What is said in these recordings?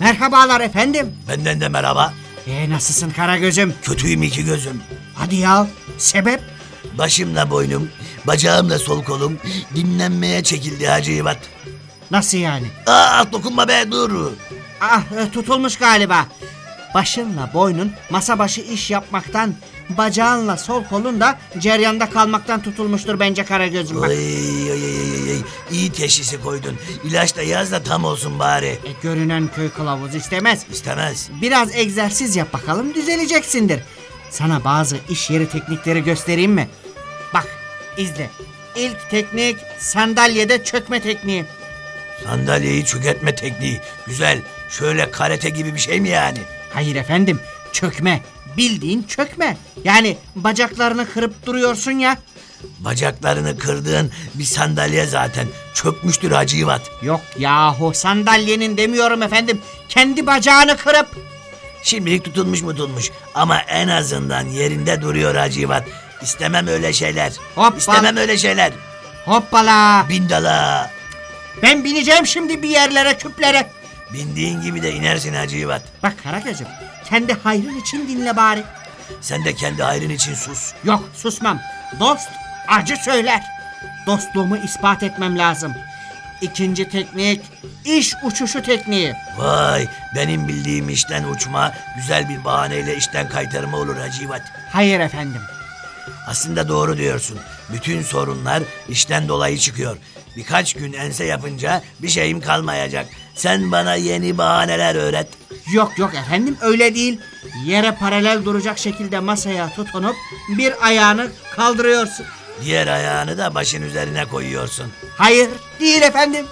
Merhabalar efendim. Benden de merhaba. Ee, nasılsın Karagöz'üm? Kötüyüm iki gözüm. Hadi ya. Sebep? Başımla boynum, bacağımla sol kolum dinlenmeye çekildi Hacı İvat. Nasıl yani? Aa dokunma be dur. Ah e, tutulmuş galiba. Başınla boynun masa başı iş yapmaktan, bacağınla sol kolun da ceryanda kalmaktan tutulmuştur bence Karagöz'üm bak. Ay, ay, ay, ay. İyi teşhisi koydun. İlaç da yaz da tam olsun bari. E, görünen köy kılavuz istemez. İstemez. Biraz egzersiz yap bakalım düzeleceksindir. Sana bazı iş yeri teknikleri göstereyim mi? Bak izle. İlk teknik sandalyede çökme tekniği. Sandalyeyi çökertme tekniği. Güzel. Şöyle karate gibi bir şey mi yani? Hayır efendim çökme. Bildiğin çökme. Yani bacaklarını kırıp duruyorsun ya. Bacaklarını kırdığın bir sandalye zaten. Çökmüştür Hacı İvat. Yok yahu sandalyenin demiyorum efendim. Kendi bacağını kırıp. Şimdilik tutulmuş mu tutulmuş. Ama en azından yerinde duruyor Hacı İvat. İstemem öyle şeyler. Hoppa. İstemem öyle şeyler. Hoppala. Bindala. Ben bineceğim şimdi bir yerlere küplere. Bindiğin gibi de inersin Hacı İvat. Bak Karagöz'üm kendi hayrın için dinle bari. Sen de kendi hayrın için sus. Yok susmam. Dost acı söyler. Dostluğumu ispat etmem lazım. İkinci teknik iş uçuşu tekniği. Vay benim bildiğim işten uçma güzel bir bahaneyle işten kaytarma olur Hacı İvat. Hayır efendim. Aslında doğru diyorsun. Bütün sorunlar işten dolayı çıkıyor. Birkaç gün ense yapınca bir şeyim kalmayacak. Sen bana yeni bahaneler öğret. Yok yok efendim öyle değil. Yere paralel duracak şekilde masaya tutunup bir ayağını kaldırıyorsun. Diğer ayağını da başın üzerine koyuyorsun. Hayır değil efendim.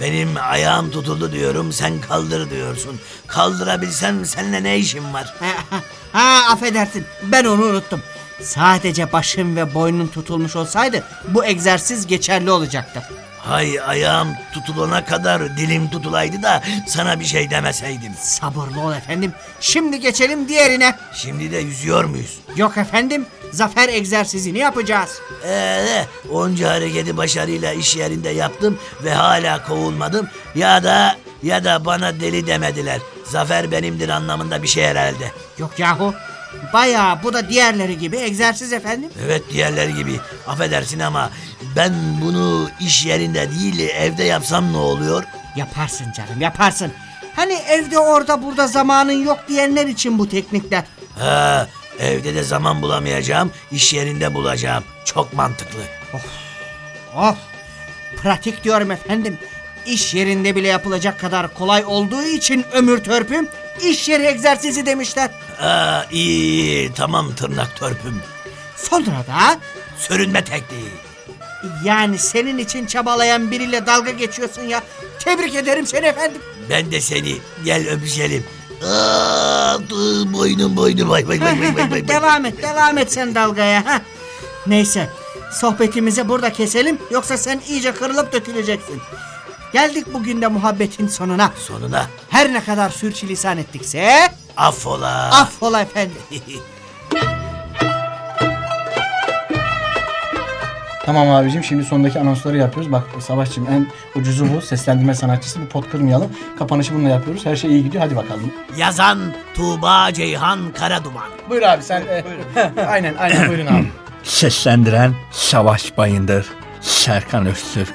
Benim ayağım tutuldu diyorum sen kaldır diyorsun. Kaldırabilsem seninle ne işim var? Ha, ha affedersin ben onu unuttum. Sadece başın ve boynun tutulmuş olsaydı bu egzersiz geçerli olacaktı. Hay ayağım tutulana kadar dilim tutulaydı da sana bir şey demeseydim. Sabırlı ol efendim. Şimdi geçelim diğerine. Şimdi de yüzüyor muyuz? Yok efendim zafer egzersizini yapacağız. Ee, onca hareketi başarıyla iş yerinde yaptım ve hala kovulmadım. Ya da ya da bana deli demediler. Zafer benimdir anlamında bir şey herhalde. Yok yahu bayağı bu da diğerleri gibi egzersiz efendim. Evet diğerleri gibi. Affedersin ama ben bunu iş yerinde değil evde yapsam ne olur? Yaparsın canım yaparsın. Hani evde orada burada zamanın yok diyenler için bu teknikler. Ha, evde de zaman bulamayacağım, iş yerinde bulacağım. Çok mantıklı. Oh pratik diyorum efendim. İş yerinde bile yapılacak kadar kolay olduğu için ömür törpüm iş yeri egzersizi demişler. Aa, iyi, tamam tırnak törpüm. Sonra da Sürünme tekniği. yani senin için çabalayan biriyle dalga geçiyorsun ya. Tebrik ederim seni efendim. Ben de seni gel öpüşelim. Aa, dı, boynum boynum vay vay vay vay vay. devam et devam et sen dalgaya. ha. Neyse sohbetimizi burada keselim yoksa sen iyice kırılıp döküleceksin. Geldik bugün de muhabbetin sonuna. Sonuna Her ne kadar sürçülisan ettikse affola. affola efendim. Tamam abicim şimdi sondaki anonsları yapıyoruz. Bak Savaşçım en ucuzu bu. Seslendirme sanatçısı. Bir pot kırmayalım. Kapanışı bununla yapıyoruz. Her şey iyi gidiyor. Hadi bakalım. Yazan Tuğba Ceyhan Karaduman. Buyur abi sen. e, aynen aynen buyurun abi. Seslendiren Savaş Bayındır, Serkan Öztürk,